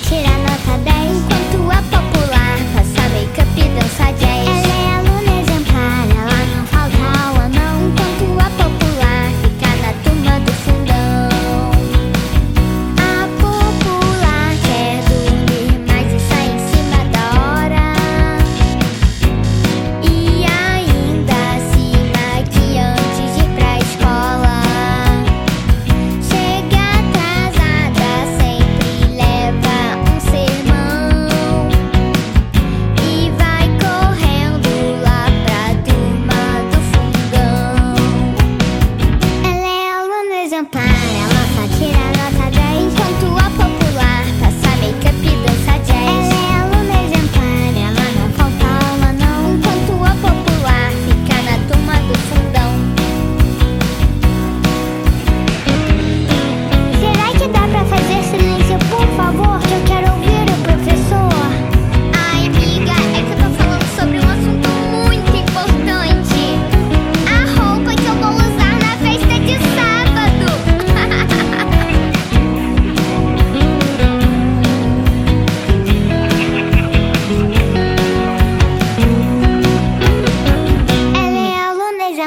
tirar nota 10 enquanto é popular Faça make-up e dança jazz.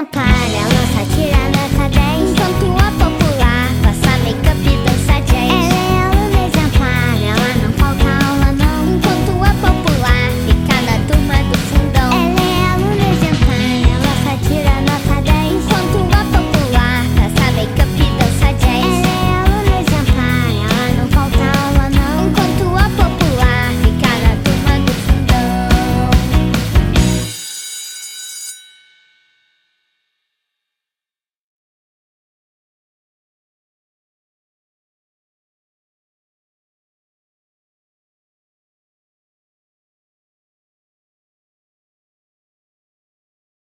vampire